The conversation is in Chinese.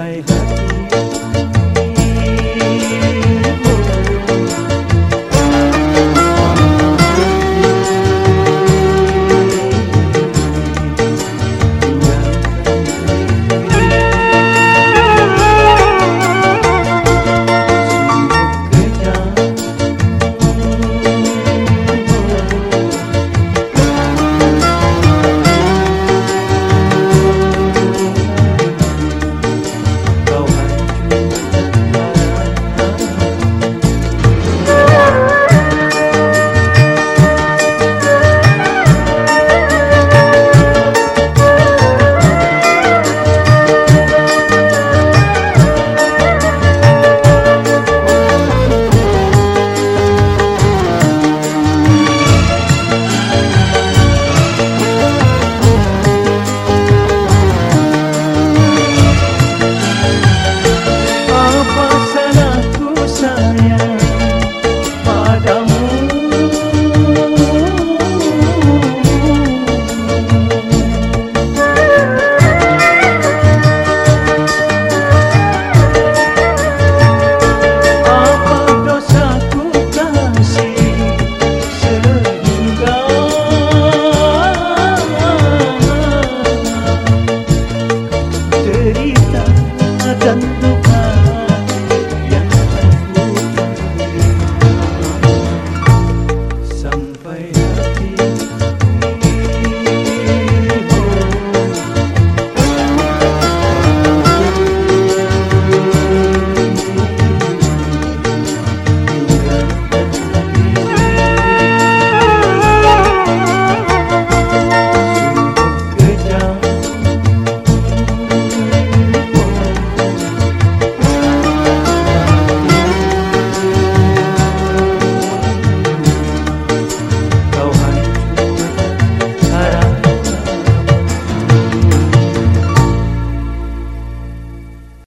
为何？